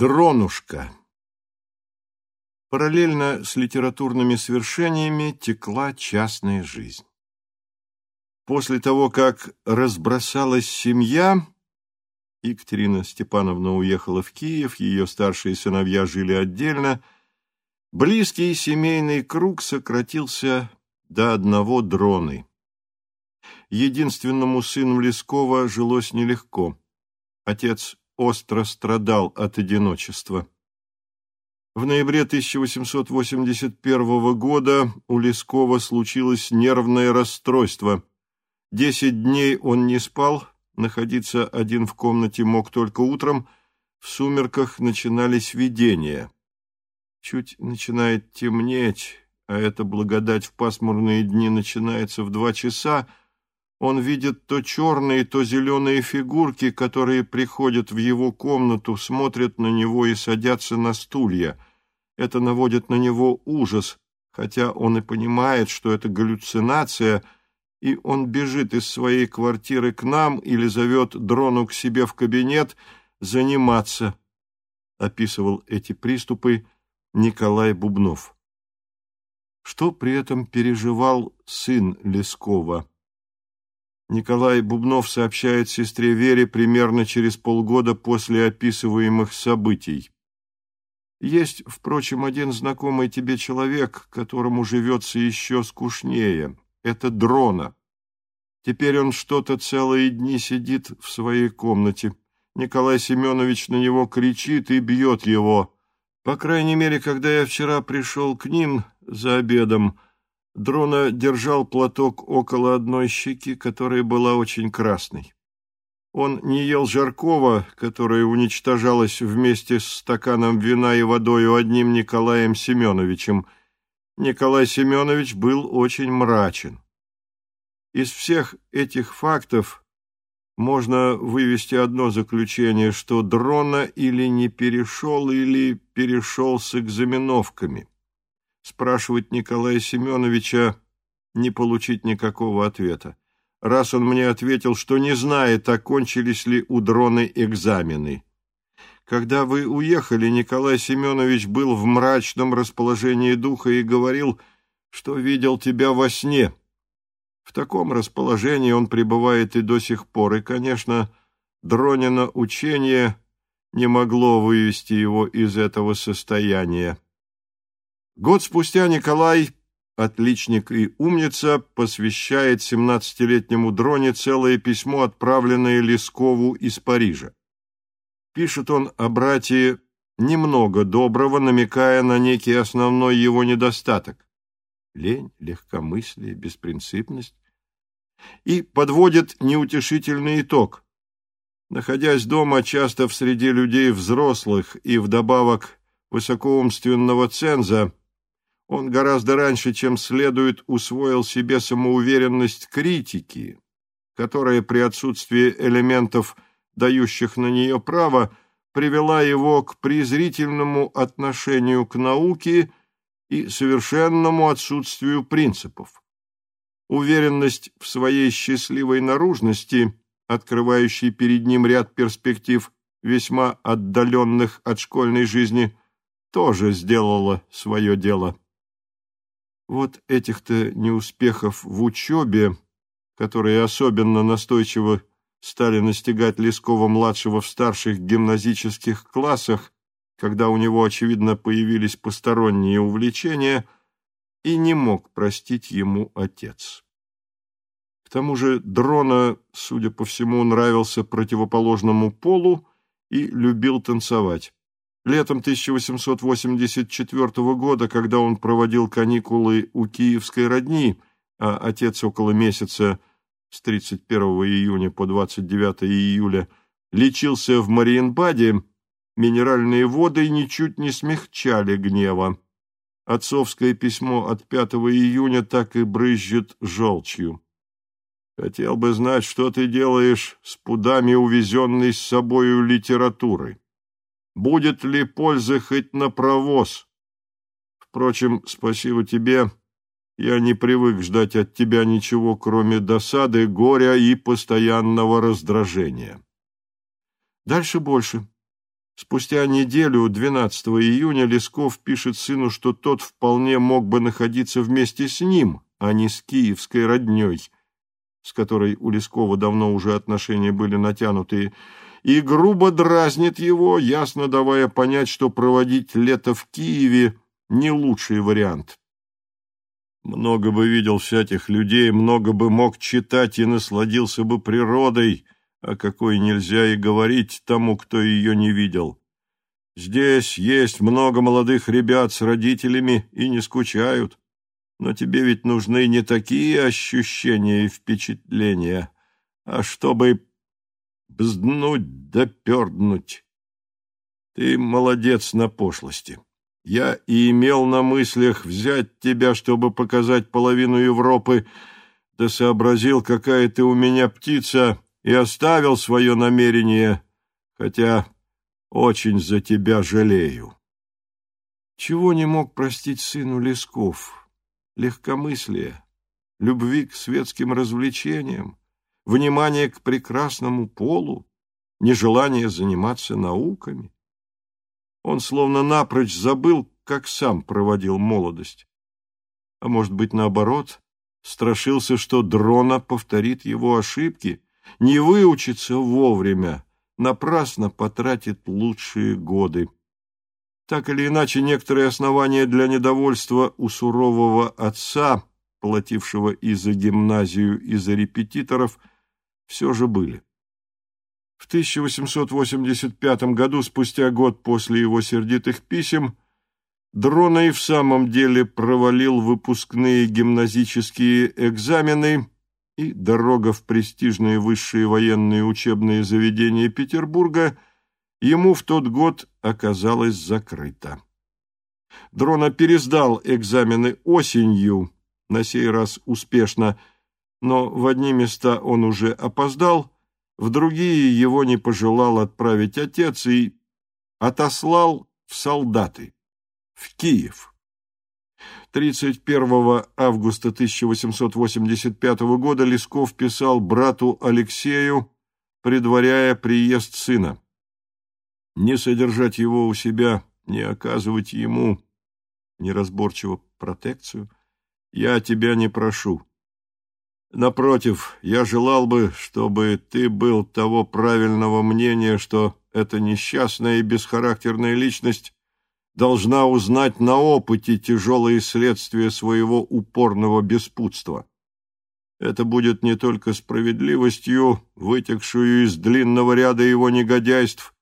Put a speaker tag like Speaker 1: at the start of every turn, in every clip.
Speaker 1: Дронушка. Параллельно с литературными свершениями текла частная жизнь. После того, как разбросалась семья, Екатерина Степановна уехала в Киев, ее старшие сыновья жили отдельно, близкий семейный круг сократился до одного дроны. Единственному сыну Лескова жилось нелегко. Отец остро страдал от одиночества. В ноябре 1881 года у Лескова случилось нервное расстройство. Десять дней он не спал, находиться один в комнате мог только утром, в сумерках начинались видения. Чуть начинает темнеть, а эта благодать в пасмурные дни начинается в два часа, он видит то черные, то зеленые фигурки, которые приходят в его комнату, смотрят на него и садятся на стулья. Это наводит на него ужас, хотя он и понимает, что это галлюцинация, и он бежит из своей квартиры к нам или зовет дрону к себе в кабинет заниматься. Описывал эти приступы Николай Бубнов. Что при этом переживал сын Лескова? Николай Бубнов сообщает сестре Вере примерно через полгода после описываемых событий. Есть, впрочем, один знакомый тебе человек, которому живется еще скучнее. Это Дрона. Теперь он что-то целые дни сидит в своей комнате. Николай Семенович на него кричит и бьет его. По крайней мере, когда я вчера пришел к ним за обедом, Дрона держал платок около одной щеки, которая была очень красной. Он не ел жаркого, которое уничтожалось вместе с стаканом вина и водою одним Николаем Семеновичем. Николай Семенович был очень мрачен. Из всех этих фактов можно вывести одно заключение, что Дрона или не перешел, или перешел с экзаменовками спрашивать Николая Семеновича, не получить никакого ответа. Раз он мне ответил, что не знает, окончились ли у дроны экзамены. Когда вы уехали, Николай Семенович был в мрачном расположении духа и говорил, что видел тебя во сне. В таком расположении он пребывает и до сих пор, и, конечно, Дронина учение не могло вывести его из этого состояния. Год спустя Николай, отличник и умница, посвящает семнадцатилетнему Дроне целое письмо, отправленное Лескову из Парижа. Пишет он о брате немного доброго, намекая на некий основной его недостаток – лень, легкомыслие, беспринципность, и подводит неутешительный итог. Находясь дома часто в среде людей взрослых и вдобавок высокоумственного ценза, он гораздо раньше, чем следует, усвоил себе самоуверенность критики, которая при отсутствии элементов, дающих на нее право, привела его к презрительному отношению к науке и совершенному отсутствию принципов. Уверенность в своей счастливой наружности, открывающей перед ним ряд перспектив, весьма отдаленных от школьной жизни, тоже сделала свое дело. Вот этих-то неуспехов в учебе, которые особенно настойчиво стали настигать Лескова-младшего в старших гимназических классах, когда у него, очевидно, появились посторонние увлечения, и не мог простить ему отец. К тому же Дрона, судя по всему, нравился противоположному полу и любил танцевать. Летом 1884 года, когда он проводил каникулы у киевской родни, а отец около месяца с 31 июня по 29 июля лечился в Мариенбаде, минеральные воды ничуть не смягчали гнева. Отцовское письмо от 5 июня так и брызжет желчью. Хотел бы знать, что ты делаешь с пудами, увезенной с собою литературы будет ли польза хоть на провоз. Впрочем, спасибо тебе, я не привык ждать от тебя ничего, кроме досады, горя и постоянного раздражения. Дальше больше. Спустя неделю, 12 июня, Лесков пишет сыну, что тот вполне мог бы находиться вместе с ним, а не с киевской родней, с которой у Лескова давно уже отношения были натянутые, и грубо дразнит его, ясно давая понять, что проводить лето в Киеве – не лучший вариант. Много бы видел всяких людей, много бы мог читать и насладился бы природой, о какой нельзя и говорить тому, кто ее не видел. Здесь есть много молодых ребят с родителями и не скучают. Но тебе ведь нужны не такие ощущения и впечатления, а чтобы бзднуть да перднуть. Ты молодец на пошлости. Я и имел на мыслях взять тебя, чтобы показать половину Европы, да сообразил, какая ты у меня птица, и оставил свое намерение, хотя очень за тебя жалею. Чего не мог простить сыну Лесков? Легкомыслие, любви к светским развлечениям, внимание к прекрасному полу, нежелание заниматься науками. Он словно напрочь забыл, как сам проводил молодость. А может быть, наоборот, страшился, что дрона повторит его ошибки, не выучится вовремя, напрасно потратит лучшие годы. Так или иначе, некоторые основания для недовольства у сурового отца, платившего и за гимназию, и за репетиторов, все же были. В 1885 году, спустя год после его сердитых писем, Дрона и в самом деле провалил выпускные гимназические экзамены, и дорога в престижные высшие военные учебные заведения Петербурга ему в тот год оказалась закрыта. Дрона пересдал экзамены осенью, на сей раз успешно, но в одни места он уже опоздал, в другие его не пожелал отправить отец и отослал в солдаты, в Киев. 31 августа 1885 года Лесков писал брату Алексею, предваряя приезд сына. Не содержать его у себя, не оказывать ему неразборчиво протекцию, я тебя не прошу. Напротив, я желал бы, чтобы ты был того правильного мнения, что эта несчастная и бесхарактерная личность должна узнать на опыте тяжелые следствия своего упорного беспутства. Это будет не только справедливостью, вытекшую из длинного ряда его негодяйств,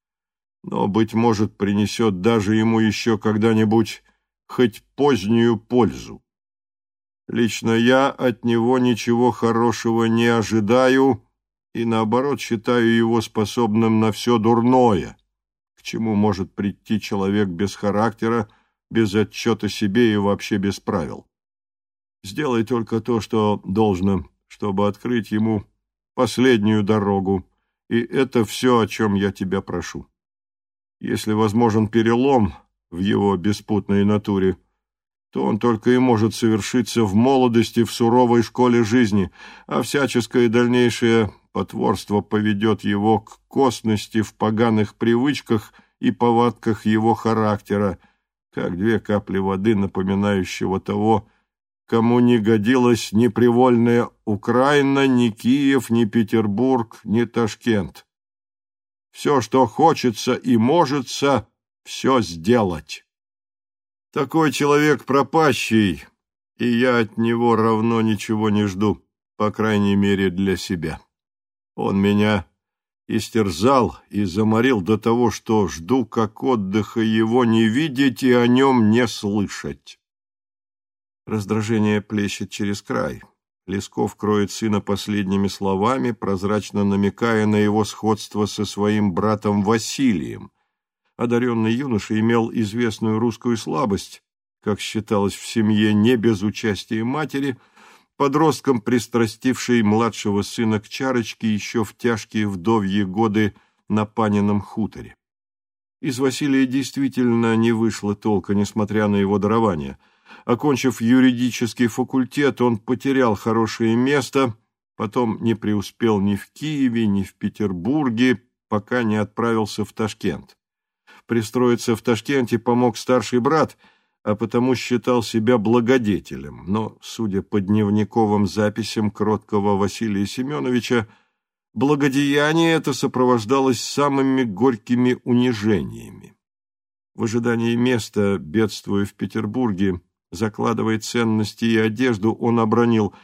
Speaker 1: но, быть может, принесет даже ему еще когда-нибудь хоть позднюю пользу. Лично я от него ничего хорошего не ожидаю и, наоборот, считаю его способным на все дурное, к чему может прийти человек без характера, без отчета себе и вообще без правил. Сделай только то, что должно, чтобы открыть ему последнюю дорогу, и это все, о чем я тебя прошу. Если возможен перелом в его беспутной натуре, то он только и может совершиться в молодости в суровой школе жизни, а всяческое дальнейшее потворство поведет его к косности в поганых привычках и повадках его характера, как две капли воды, напоминающего того, кому не годилась ни привольная Украина, ни Киев, ни Петербург, ни Ташкент. Все, что хочется и можется, все сделать. Такой человек пропащий, и я от него равно ничего не жду, по крайней мере для себя. Он меня истерзал и заморил до того, что жду, как отдыха его не видеть и о нем не слышать. Раздражение плещет через край. Лесков кроет сына последними словами, прозрачно намекая на его сходство со своим братом Василием, одаренный юноша имел известную русскую слабость, как считалось в семье не без участия матери, подростком, пристрастивший младшего сына к чарочке еще в тяжкие вдовьи годы на Панином хуторе. Из Василия действительно не вышло толка, несмотря на его дарование. Окончив юридический факультет, он потерял хорошее место, потом не преуспел ни в Киеве, ни в Петербурге, пока не отправился в Ташкент. Пристроиться в Ташкенте помог старший брат, а потому считал себя благодетелем. Но, судя по дневниковым записям кроткого Василия Семеновича, благодеяние это сопровождалось самыми горькими унижениями. В ожидании места, бедствуя в Петербурге, закладывая ценности и одежду, он обронил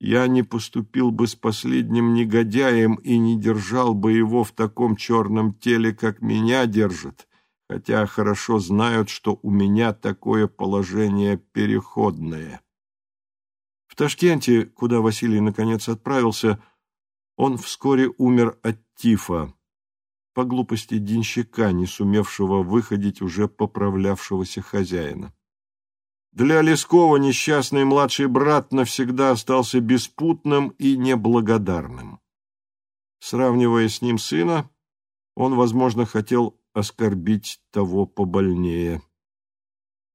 Speaker 1: «Я не поступил бы с последним негодяем и не держал бы его в таком черном теле, как меня держат, хотя хорошо знают, что у меня такое положение переходное». В Ташкенте, куда Василий наконец отправился, он вскоре умер от тифа, по глупости денщика, не сумевшего выходить уже поправлявшегося хозяина. Для Лескова несчастный младший брат навсегда остался беспутным и неблагодарным. Сравнивая с ним сына, он, возможно, хотел оскорбить того побольнее.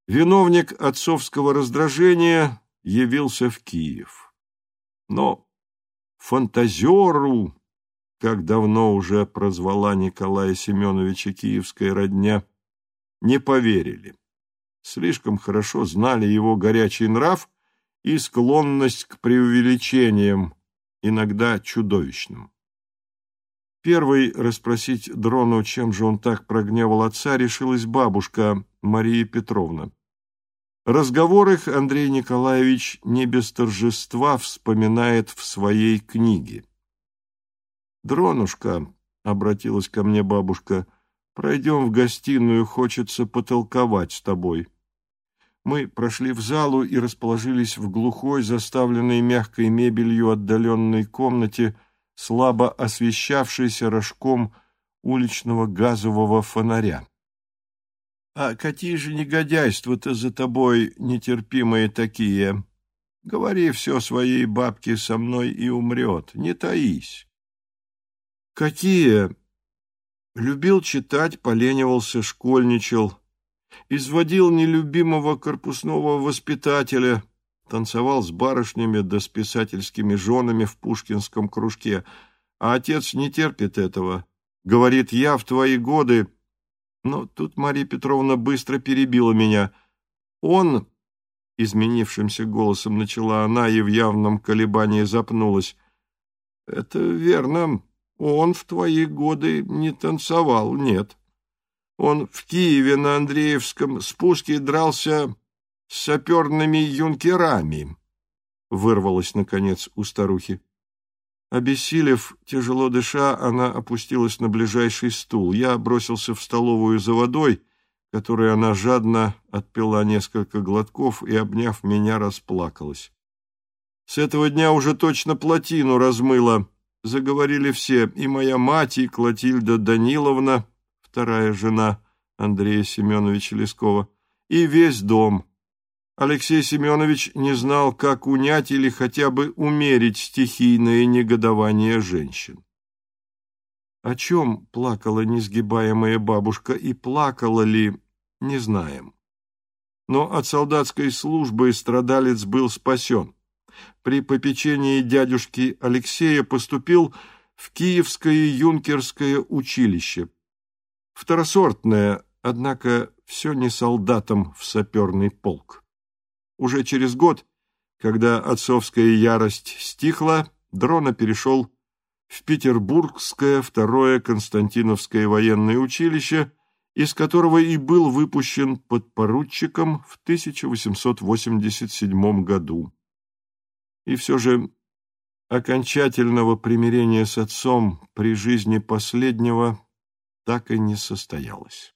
Speaker 1: Виновник отцовского раздражения явился в Киев. Но фантазеру как давно уже прозвала Николая Семеновича киевская родня, не поверили. Слишком хорошо знали его горячий нрав и склонность к преувеличениям, иногда чудовищным. Первой расспросить Дрону, чем же он так прогневал отца, решилась бабушка Мария Петровна. Разговор их Андрей Николаевич не без торжества вспоминает в своей книге. «Дронушка», — обратилась ко мне бабушка, — «пройдем в гостиную, хочется потолковать с тобой». Мы прошли в залу и расположились в глухой, заставленной мягкой мебелью отдаленной комнате, слабо освещавшейся рожком уличного газового фонаря. «А какие же негодяйства-то за тобой нетерпимые такие? Говори все своей бабке со мной и умрет, не таись». Какие? Любил читать, поленивался, школьничал. Изводил нелюбимого корпусного воспитателя, танцевал с барышнями да с писательскими женами в пушкинском кружке. А отец не терпит этого. Говорит, я в твои годы... Но тут Мария Петровна быстро перебила меня. Он, изменившимся голосом начала она и в явном колебании запнулась. Это верно, он в твои годы не танцевал, нет. Он в Киеве на Андреевском спуске дрался с саперными юнкерами, вырвалось, наконец, у старухи. Обессилев, тяжело дыша, она опустилась на ближайший стул. Я бросился в столовую за водой, которой она жадно отпила несколько глотков и, обняв меня, расплакалась. С этого дня уже точно плотину размыла, заговорили все, и моя мать, и Клотильда Даниловна, вторая жена Андрея Семеновича Лескова, и весь дом. Алексей Семенович не знал, как унять или хотя бы умерить стихийное негодование женщин. О чем плакала несгибаемая бабушка и плакала ли, не знаем. Но от солдатской службы страдалец был спасен при попечении дядюшки Алексея поступил в Киевское юнкерское училище. Второсортное, однако все не солдатом в саперный полк. Уже через год, когда отцовская ярость стихла, Дрона перешел в Петербургское второе Константиновское военное училище, из которого и был выпущен подпоручиком в 1887 году. И все же окончательного примирения с отцом при жизни последнего так и не состоялось.